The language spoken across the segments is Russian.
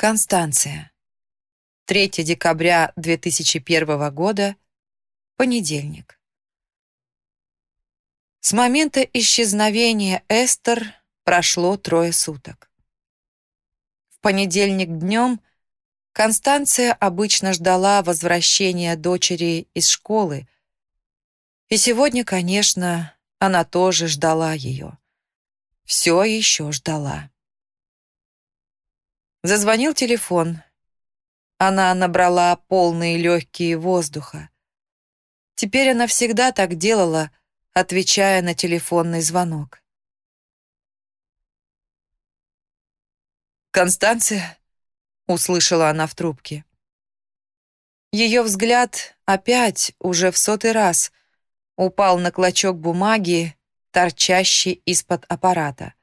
Констанция. 3 декабря 2001 года. Понедельник. С момента исчезновения Эстер прошло трое суток. В понедельник днем Констанция обычно ждала возвращения дочери из школы, и сегодня, конечно, она тоже ждала ее. Все еще ждала. Зазвонил телефон. Она набрала полные легкие воздуха. Теперь она всегда так делала, отвечая на телефонный звонок. «Констанция?» — услышала она в трубке. Ее взгляд опять, уже в сотый раз, упал на клочок бумаги, торчащий из-под аппарата.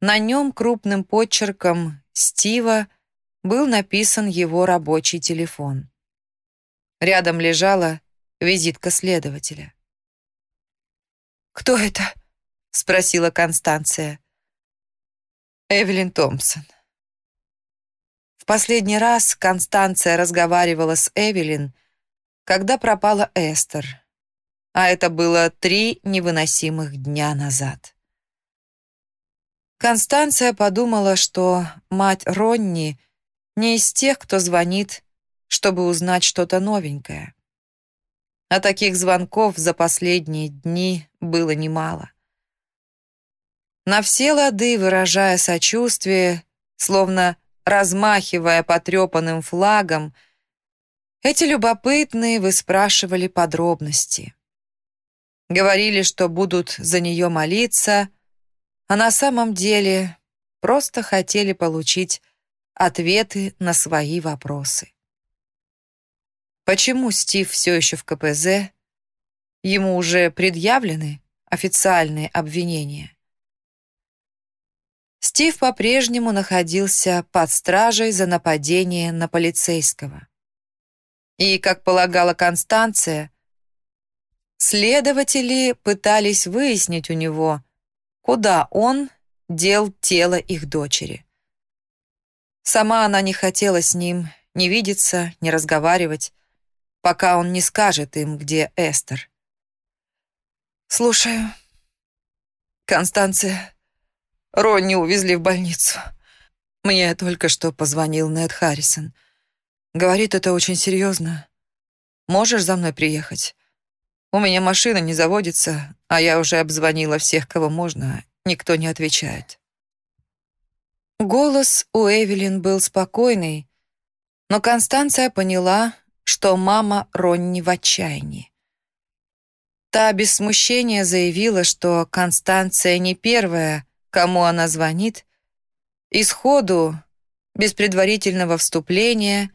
На нем крупным почерком Стива был написан его рабочий телефон. Рядом лежала визитка следователя. «Кто это?» — спросила Констанция. Эвелин Томпсон. В последний раз Констанция разговаривала с Эвелин, когда пропала Эстер, а это было три невыносимых дня назад. Констанция подумала, что мать Ронни не из тех, кто звонит, чтобы узнать что-то новенькое. А таких звонков за последние дни было немало. На все лады, выражая сочувствие, словно размахивая потрепанным флагом, эти любопытные выспрашивали подробности. Говорили, что будут за нее молиться — а на самом деле просто хотели получить ответы на свои вопросы. Почему Стив все еще в КПЗ? Ему уже предъявлены официальные обвинения. Стив по-прежнему находился под стражей за нападение на полицейского. И, как полагала Констанция, следователи пытались выяснить у него, куда он дел тело их дочери. Сама она не хотела с ним ни видеться, ни разговаривать, пока он не скажет им, где Эстер. «Слушаю. Констанция, Ронни увезли в больницу. Мне только что позвонил Нед Харрисон. Говорит, это очень серьезно. Можешь за мной приехать? У меня машина не заводится, а я уже обзвонила всех, кого можно. Никто не отвечает. Голос у Эвелин был спокойный, но Констанция поняла, что мама Ронни в отчаянии. Та без смущения заявила, что Констанция не первая, кому она звонит, и сходу, без предварительного вступления,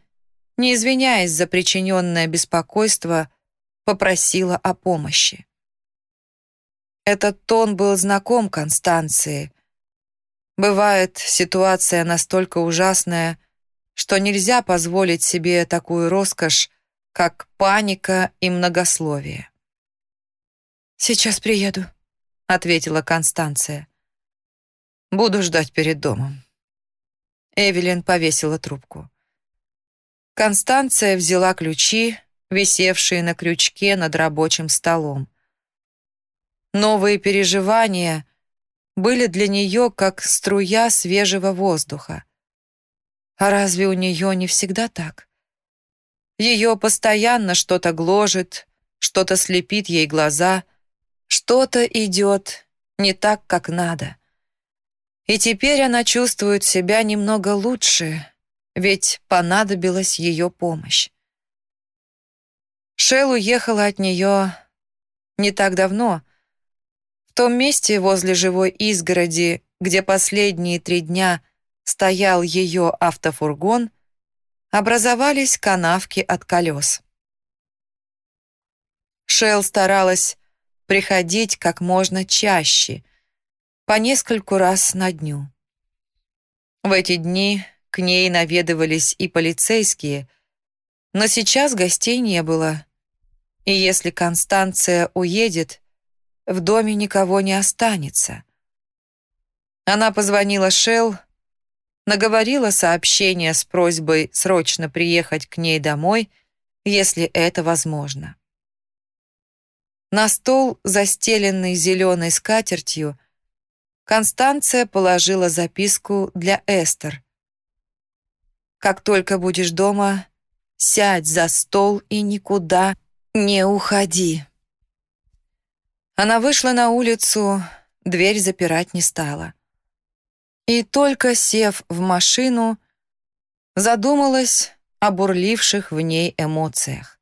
не извиняясь за причиненное беспокойство, попросила о помощи. Этот тон был знаком Констанции. Бывает ситуация настолько ужасная, что нельзя позволить себе такую роскошь, как паника и многословие. «Сейчас приеду», — ответила Констанция. «Буду ждать перед домом». Эвелин повесила трубку. Констанция взяла ключи, висевшие на крючке над рабочим столом. Новые переживания были для нее как струя свежего воздуха. А разве у нее не всегда так? Ее постоянно что-то гложет, что-то слепит ей глаза, что-то идет не так, как надо. И теперь она чувствует себя немного лучше, ведь понадобилась ее помощь. Шел уехала от нее не так давно. В том месте возле живой изгороди, где последние три дня стоял ее автофургон, образовались канавки от колес. Шел старалась приходить как можно чаще, по нескольку раз на дню. В эти дни к ней наведывались и полицейские, но сейчас гостей не было, и если Констанция уедет, в доме никого не останется. Она позвонила Шел, наговорила сообщение с просьбой срочно приехать к ней домой, если это возможно. На стол, застеленный зеленой скатертью, Констанция положила записку для Эстер. «Как только будешь дома, сядь за стол и никуда не уходи». Она вышла на улицу, дверь запирать не стала. И только сев в машину, задумалась о бурливших в ней эмоциях.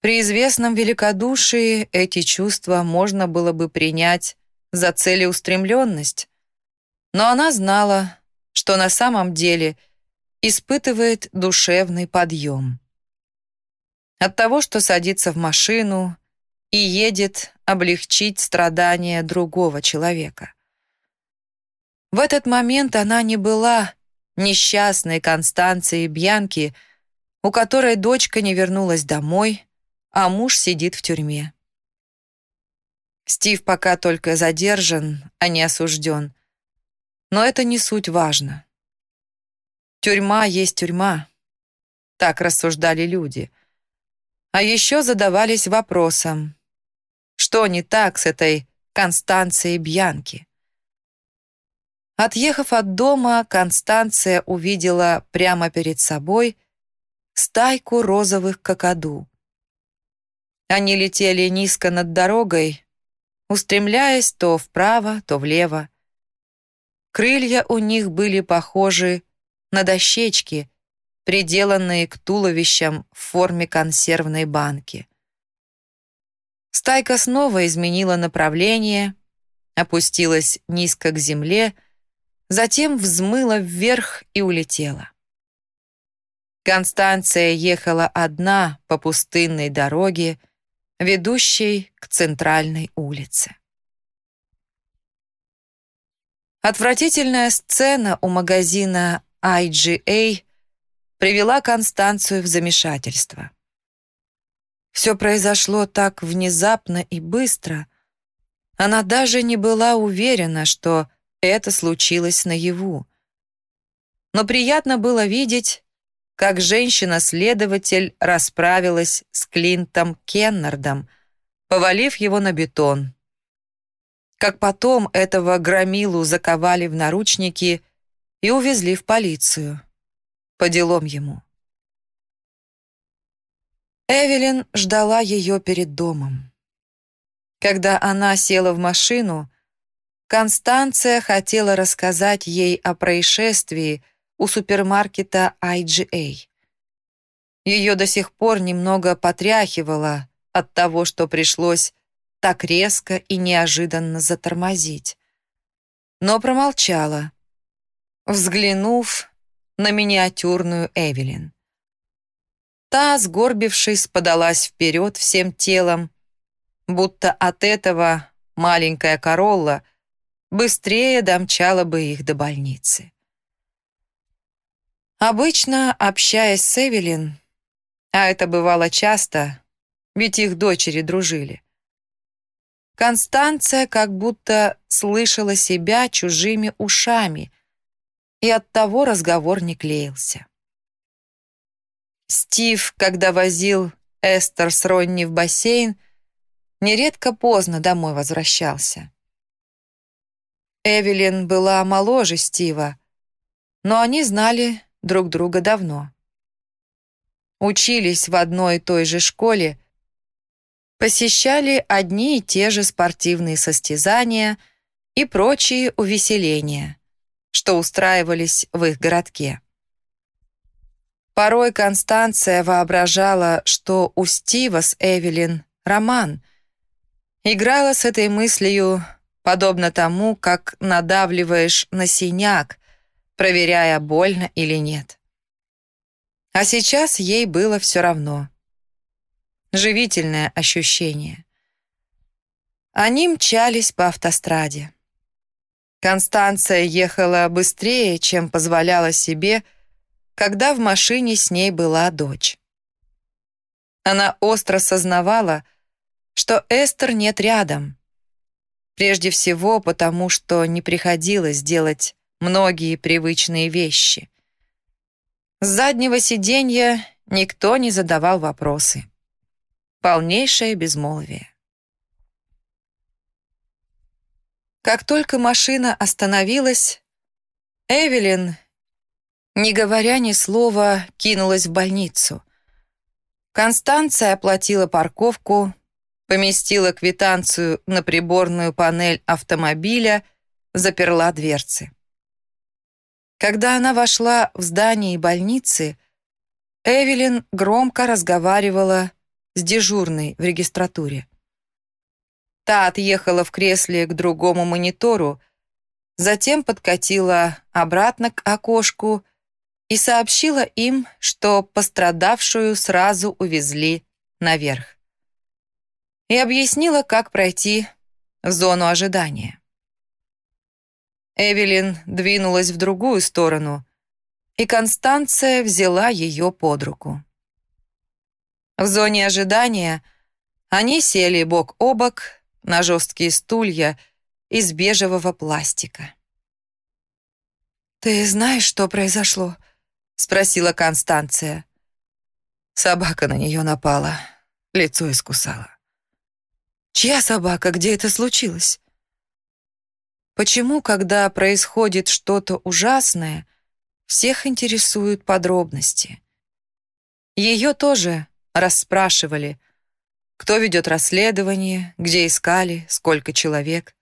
При известном великодушии эти чувства можно было бы принять за целеустремленность, но она знала, что на самом деле испытывает душевный подъем. От того, что садится в машину и едет облегчить страдания другого человека. В этот момент она не была несчастной Констанцией Бьянки, у которой дочка не вернулась домой, а муж сидит в тюрьме. Стив пока только задержан, а не осужден. Но это не суть важно. Тюрьма есть тюрьма. Так рассуждали люди. А еще задавались вопросом, что не так с этой Констанцией Бьянки? Отъехав от дома, Констанция увидела прямо перед собой стайку розовых кокоду. Они летели низко над дорогой, устремляясь то вправо, то влево. Крылья у них были похожи на дощечки, приделанные к туловищам в форме консервной банки. Стайка снова изменила направление, опустилась низко к земле, затем взмыла вверх и улетела. Констанция ехала одна по пустынной дороге, ведущей к центральной улице. Отвратительная сцена у магазина IGA привела Констанцию в замешательство. Все произошло так внезапно и быстро. Она даже не была уверена, что это случилось наяву. Но приятно было видеть, как женщина-следователь расправилась с Клинтом Кеннардом, повалив его на бетон. Как потом этого громилу заковали в наручники и увезли в полицию. По делам ему. Эвелин ждала ее перед домом. Когда она села в машину, Констанция хотела рассказать ей о происшествии, у супермаркета IGA. Ее до сих пор немного потряхивало от того, что пришлось так резко и неожиданно затормозить. Но промолчала, взглянув на миниатюрную Эвелин. Та, сгорбившись, подалась вперед всем телом, будто от этого маленькая королла быстрее домчала бы их до больницы. Обычно, общаясь с Эвелин, а это бывало часто, ведь их дочери дружили, Констанция как будто слышала себя чужими ушами, и оттого разговор не клеился. Стив, когда возил Эстер с Ронни в бассейн, нередко поздно домой возвращался. Эвелин была моложе Стива, но они знали друг друга давно. Учились в одной и той же школе, посещали одни и те же спортивные состязания и прочие увеселения, что устраивались в их городке. Порой Констанция воображала, что у Стива с Эвелин роман. Играла с этой мыслью, подобно тому, как надавливаешь на синяк, проверяя, больно или нет. А сейчас ей было все равно. Живительное ощущение. Они мчались по автостраде. Констанция ехала быстрее, чем позволяла себе, когда в машине с ней была дочь. Она остро сознавала, что Эстер нет рядом. Прежде всего потому, что не приходилось делать многие привычные вещи. С заднего сиденья никто не задавал вопросы. Полнейшее безмолвие. Как только машина остановилась, Эвелин, не говоря ни слова, кинулась в больницу. Констанция оплатила парковку, поместила квитанцию на приборную панель автомобиля, заперла дверцы. Когда она вошла в здание больницы, Эвелин громко разговаривала с дежурной в регистратуре. Та отъехала в кресле к другому монитору, затем подкатила обратно к окошку и сообщила им, что пострадавшую сразу увезли наверх. И объяснила, как пройти в зону ожидания. Эвелин двинулась в другую сторону, и Констанция взяла ее под руку. В зоне ожидания они сели бок о бок на жесткие стулья из бежевого пластика. «Ты знаешь, что произошло?» — спросила Констанция. Собака на нее напала, лицо искусала. «Чья собака? Где это случилось?» Почему, когда происходит что-то ужасное, всех интересуют подробности? Ее тоже расспрашивали, кто ведет расследование, где искали, сколько человек.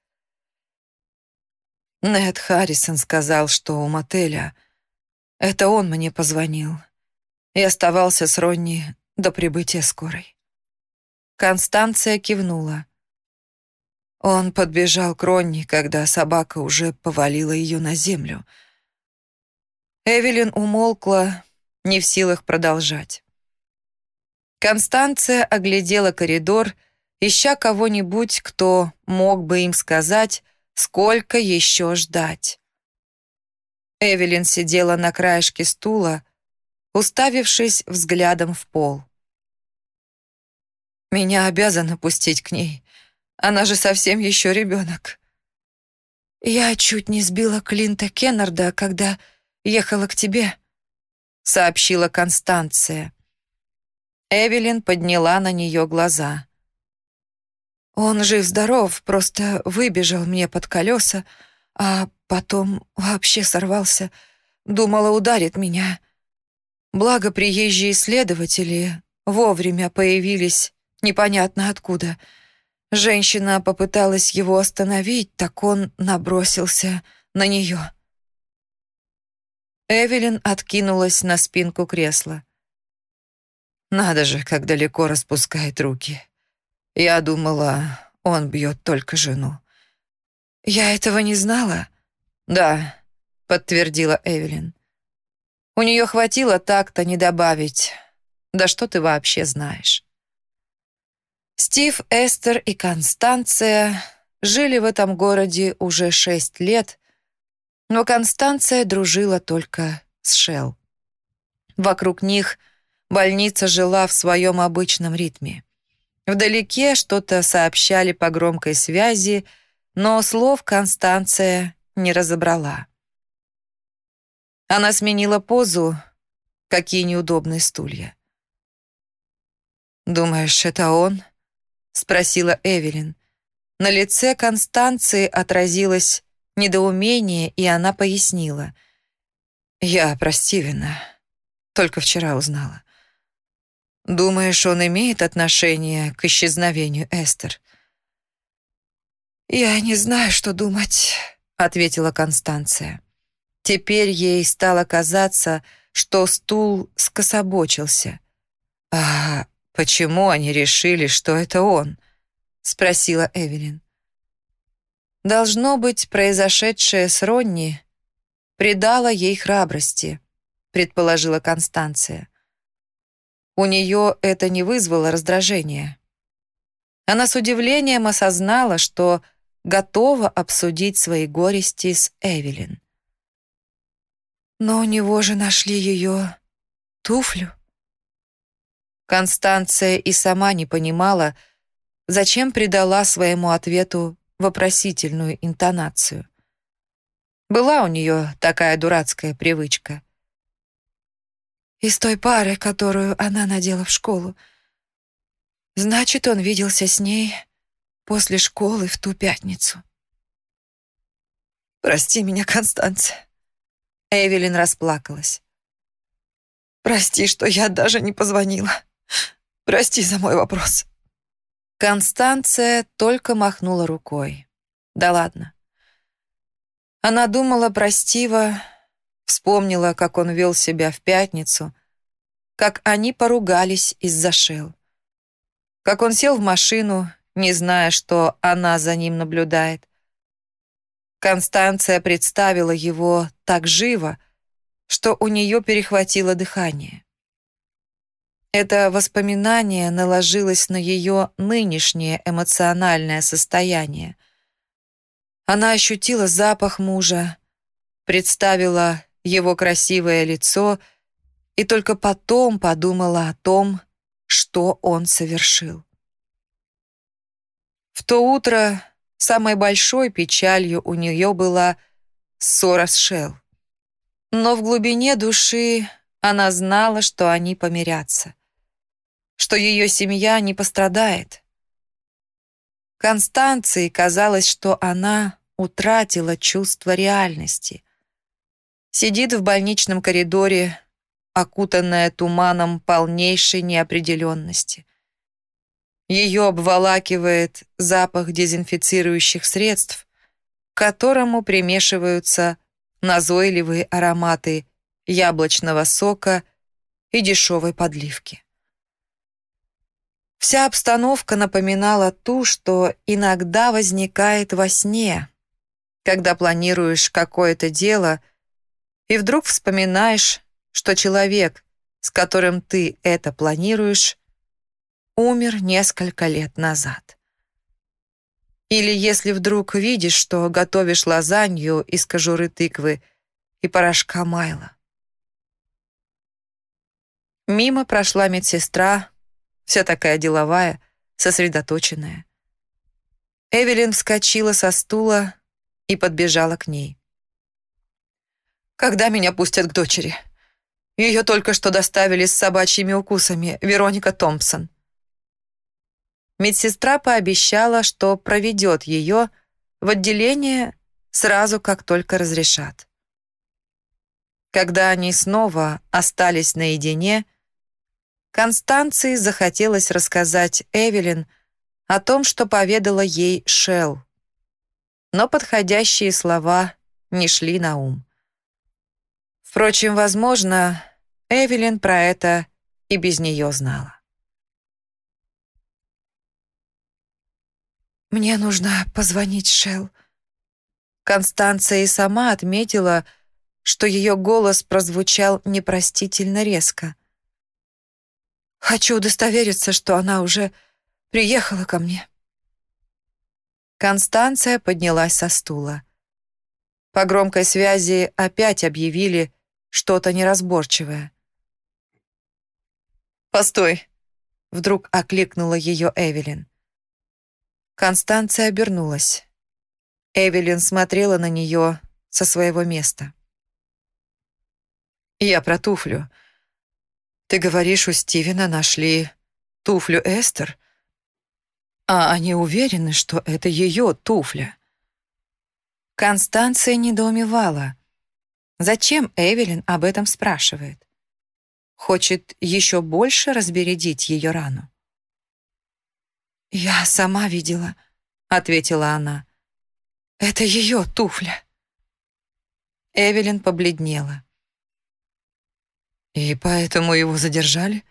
Нед Харрисон сказал, что у мотеля. Это он мне позвонил и оставался с Ронни до прибытия скорой. Констанция кивнула. Он подбежал к Ронни, когда собака уже повалила ее на землю. Эвелин умолкла, не в силах продолжать. Констанция оглядела коридор, ища кого-нибудь, кто мог бы им сказать, Сколько еще ждать? Эвелин сидела на краешке стула, уставившись взглядом в пол. «Меня обязаны пустить к ней. Она же совсем еще ребенок». «Я чуть не сбила Клинта Кеннарда, когда ехала к тебе», — сообщила Констанция. Эвелин подняла на нее глаза. Он жив-здоров, просто выбежал мне под колеса, а потом вообще сорвался. Думала, ударит меня. Благо, приезжие следователи вовремя появились непонятно откуда. Женщина попыталась его остановить, так он набросился на нее. Эвелин откинулась на спинку кресла. Надо же, как далеко распускает руки. Я думала, он бьет только жену. Я этого не знала? Да, подтвердила Эвелин. У нее хватило так-то не добавить. Да что ты вообще знаешь? Стив, Эстер и Констанция жили в этом городе уже шесть лет, но Констанция дружила только с Шелл. Вокруг них больница жила в своем обычном ритме. Вдалеке что-то сообщали по громкой связи, но слов Констанция не разобрала. Она сменила позу, какие неудобные стулья. «Думаешь, это он?» — спросила Эвелин. На лице Констанции отразилось недоумение, и она пояснила. «Я про Стивена. Только вчера узнала. Думаешь, он имеет отношение к исчезновению Эстер? Я не знаю, что думать, ответила Констанция. Теперь ей стало казаться, что стул скособочился. А почему они решили, что это он? спросила Эвелин. Должно быть, произошедшее с Ронни придало ей храбрости, предположила Констанция. У нее это не вызвало раздражения. Она с удивлением осознала, что готова обсудить свои горести с Эвелин. Но у него же нашли ее туфлю. Констанция и сама не понимала, зачем придала своему ответу вопросительную интонацию. Была у нее такая дурацкая привычка. Из той пары, которую она надела в школу. Значит, он виделся с ней после школы в ту пятницу. «Прости меня, Констанция». Эвелин расплакалась. «Прости, что я даже не позвонила. Прости за мой вопрос». Констанция только махнула рукой. Да ладно. Она думала про Стива, вспомнила, как он вел себя в пятницу, как они поругались из-за Шел, как он сел в машину, не зная, что она за ним наблюдает. Констанция представила его так живо, что у нее перехватило дыхание. Это воспоминание наложилось на ее нынешнее эмоциональное состояние. Она ощутила запах мужа, представила его красивое лицо и только потом подумала о том, что он совершил. В то утро самой большой печалью у нее была ссора с Шел. Но в глубине души она знала, что они помирятся что ее семья не пострадает. Констанции казалось, что она утратила чувство реальности. Сидит в больничном коридоре, окутанная туманом полнейшей неопределенности. Ее обволакивает запах дезинфицирующих средств, к которому примешиваются назойливые ароматы яблочного сока и дешевой подливки. Вся обстановка напоминала ту, что иногда возникает во сне, когда планируешь какое-то дело и вдруг вспоминаешь, что человек, с которым ты это планируешь, умер несколько лет назад. Или если вдруг видишь, что готовишь лазанью из кожуры тыквы и порошка майла. Мимо прошла медсестра, вся такая деловая, сосредоточенная. Эвелин вскочила со стула и подбежала к ней. «Когда меня пустят к дочери? Ее только что доставили с собачьими укусами, Вероника Томпсон». Медсестра пообещала, что проведет ее в отделение сразу, как только разрешат. Когда они снова остались наедине, Констанции захотелось рассказать Эвелин о том, что поведала ей Шел. Но подходящие слова не шли на ум. Впрочем, возможно, Эвелин про это и без нее знала. «Мне нужно позвонить Шел». Констанция и сама отметила, что ее голос прозвучал непростительно резко. Хочу удостовериться, что она уже приехала ко мне». Констанция поднялась со стула. По громкой связи опять объявили что-то неразборчивое. «Постой!» — вдруг окликнула ее Эвелин. Констанция обернулась. Эвелин смотрела на нее со своего места. «Я про туфлю. Ты говоришь, у Стивена нашли туфлю Эстер? А они уверены, что это ее туфля. Констанция недоумевала. Зачем Эвелин об этом спрашивает? Хочет еще больше разбередить ее рану. «Я сама видела», — ответила она. «Это ее туфля». Эвелин побледнела. И поэтому его задержали?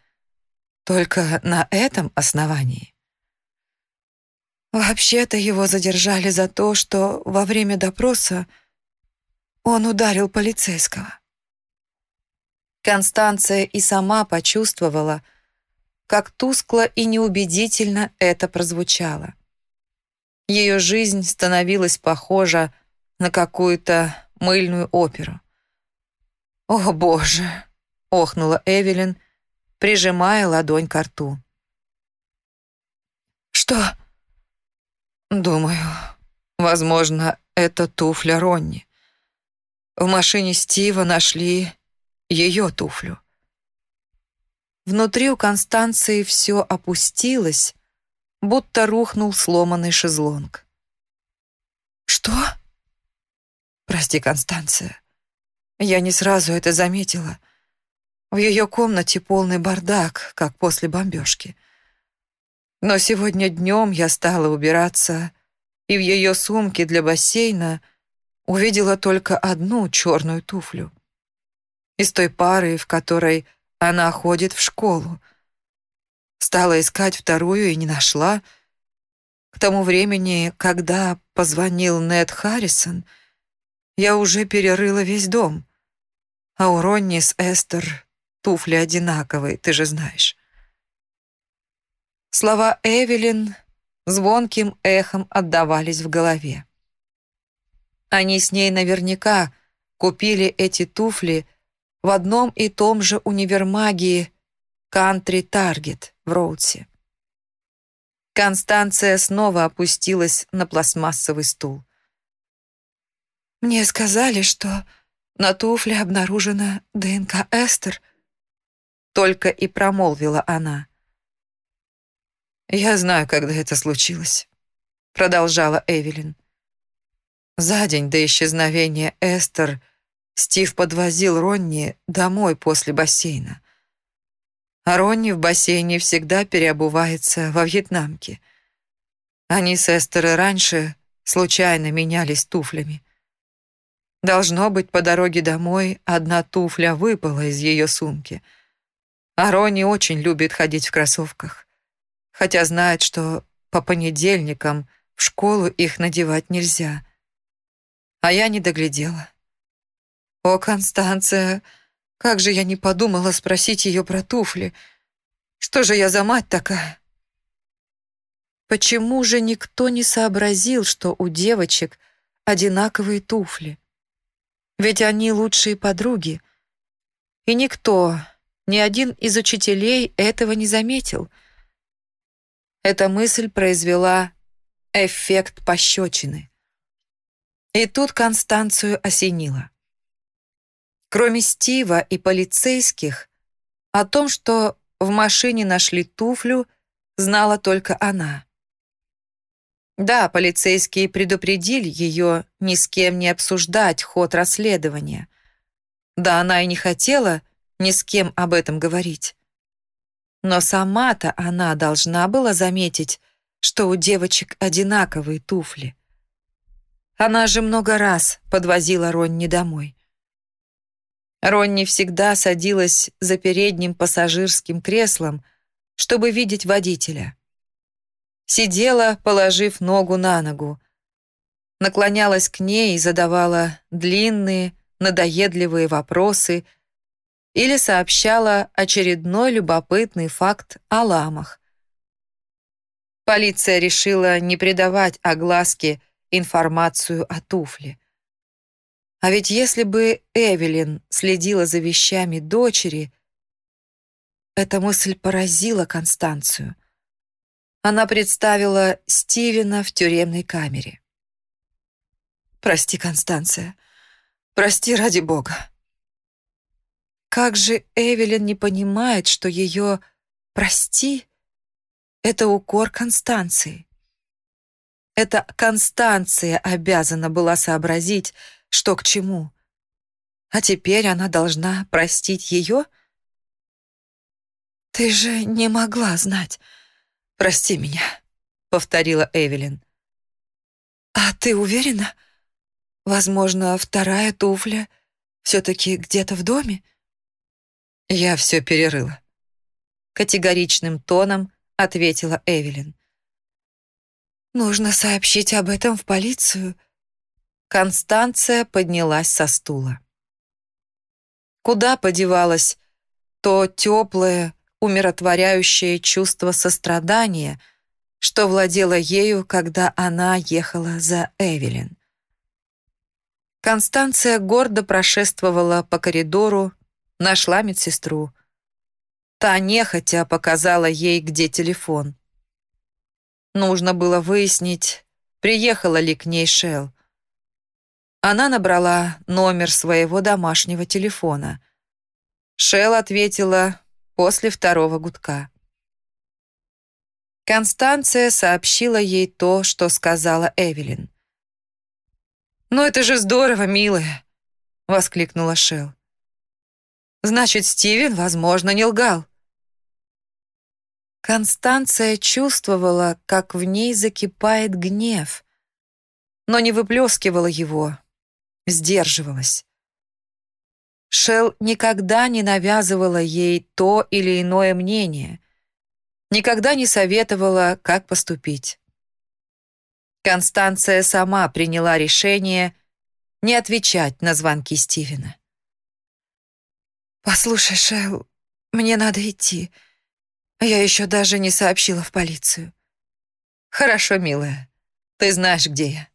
Только на этом основании? Вообще-то его задержали за то, что во время допроса он ударил полицейского. Констанция и сама почувствовала, как тускло и неубедительно это прозвучало. Ее жизнь становилась похожа на какую-то мыльную оперу. «О, Боже!» охнула Эвелин, прижимая ладонь к рту. «Что?» «Думаю, возможно, это туфля Ронни. В машине Стива нашли ее туфлю. Внутри у Констанции все опустилось, будто рухнул сломанный шезлонг. «Что?» «Прости, Констанция. Я не сразу это заметила. В ее комнате полный бардак, как после бомбежки. Но сегодня днем я стала убираться, и в ее сумке для бассейна увидела только одну черную туфлю. Из той пары, в которой она ходит в школу. Стала искать вторую и не нашла. К тому времени, когда позвонил Нед Харрисон, я уже перерыла весь дом. А у Ронни с Эстер туфли одинаковые, ты же знаешь. Слова Эвелин звонким эхом отдавались в голове. Они с ней наверняка купили эти туфли в одном и том же универмаге Country Target в Роудсе. Констанция снова опустилась на пластмассовый стул. «Мне сказали, что на туфле обнаружена ДНК Эстер», только и промолвила она. «Я знаю, когда это случилось», — продолжала Эвелин. За день до исчезновения Эстер — Стив подвозил Ронни домой после бассейна. А Ронни в бассейне всегда переобувается во вьетнамке. Они с Эстерой раньше случайно менялись туфлями. Должно быть, по дороге домой одна туфля выпала из ее сумки. А Ронни очень любит ходить в кроссовках, хотя знает, что по понедельникам в школу их надевать нельзя. А я не доглядела. «О, Констанция, как же я не подумала спросить ее про туфли. Что же я за мать такая?» Почему же никто не сообразил, что у девочек одинаковые туфли? Ведь они лучшие подруги. И никто, ни один из учителей этого не заметил. Эта мысль произвела эффект пощечины. И тут Констанцию осенило. Кроме Стива и полицейских, о том, что в машине нашли туфлю, знала только она. Да, полицейские предупредили ее ни с кем не обсуждать ход расследования. Да, она и не хотела ни с кем об этом говорить. Но сама-то она должна была заметить, что у девочек одинаковые туфли. Она же много раз подвозила Ронни домой. Ронни всегда садилась за передним пассажирским креслом, чтобы видеть водителя. Сидела, положив ногу на ногу. Наклонялась к ней и задавала длинные, надоедливые вопросы или сообщала очередной любопытный факт о ламах. Полиция решила не придавать огласке информацию о туфле. А ведь если бы Эвелин следила за вещами дочери, эта мысль поразила Констанцию. Она представила Стивена в тюремной камере. «Прости, Констанция. Прости ради Бога». Как же Эвелин не понимает, что ее «прости» — это укор Констанции. Это Констанция обязана была сообразить, что к чему. А теперь она должна простить ее? «Ты же не могла знать. Прости меня», — повторила Эвелин. «А ты уверена? Возможно, вторая туфля все-таки где-то в доме?» «Я все перерыла», — категоричным тоном ответила Эвелин. «Нужно сообщить об этом в полицию», Констанция поднялась со стула. Куда подевалось то теплое, умиротворяющее чувство сострадания, что владело ею, когда она ехала за Эвелин. Констанция гордо прошествовала по коридору, нашла медсестру. Та нехотя показала ей, где телефон. Нужно было выяснить, приехала ли к ней Шелл. Она набрала номер своего домашнего телефона. Шел ответила после второго гудка. Констанция сообщила ей то, что сказала Эвелин. «Ну это же здорово, милая!» — воскликнула Шел. «Значит, Стивен, возможно, не лгал». Констанция чувствовала, как в ней закипает гнев, но не выплескивала его, сдерживалась. Шел никогда не навязывала ей то или иное мнение, никогда не советовала, как поступить. Констанция сама приняла решение не отвечать на звонки Стивена. «Послушай, Шел, мне надо идти. Я еще даже не сообщила в полицию». «Хорошо, милая. Ты знаешь, где я».